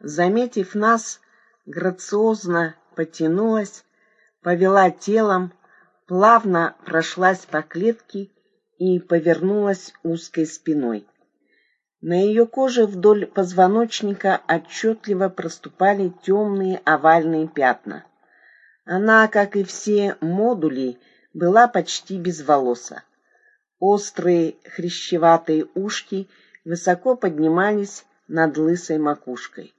заметив нас, грациозно потянулась, повела телом, плавно прошлась по клетке и повернулась узкой спиной. На ее коже вдоль позвоночника отчетливо проступали темные овальные пятна. Она, как и все модули, была почти без волоса. Острые хрящеватые ушки высоко поднимались над лысой макушкой.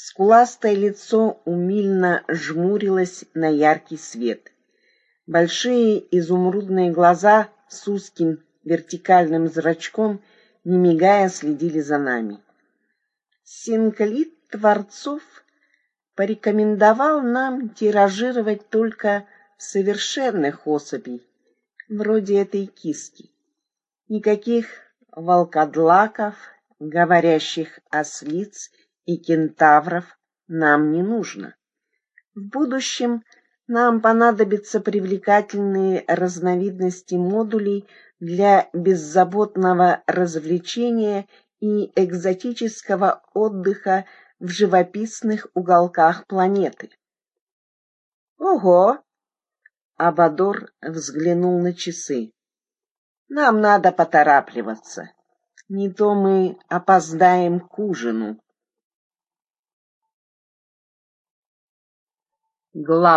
Скуластое лицо умильно жмурилось на яркий свет. Большие изумрудные глаза с узким вертикальным зрачком, не мигая, следили за нами. Синклит Творцов порекомендовал нам тиражировать только совершенных особей, вроде этой киски. Никаких волкодлаков, говорящих ослиц и кентавров нам не нужно. В будущем нам понадобятся привлекательные разновидности модулей для беззаботного развлечения и экзотического отдыха в живописных уголках планеты. Ого! Абадор взглянул на часы. Нам надо поторапливаться. Не то мы опоздаем к ужину. Глава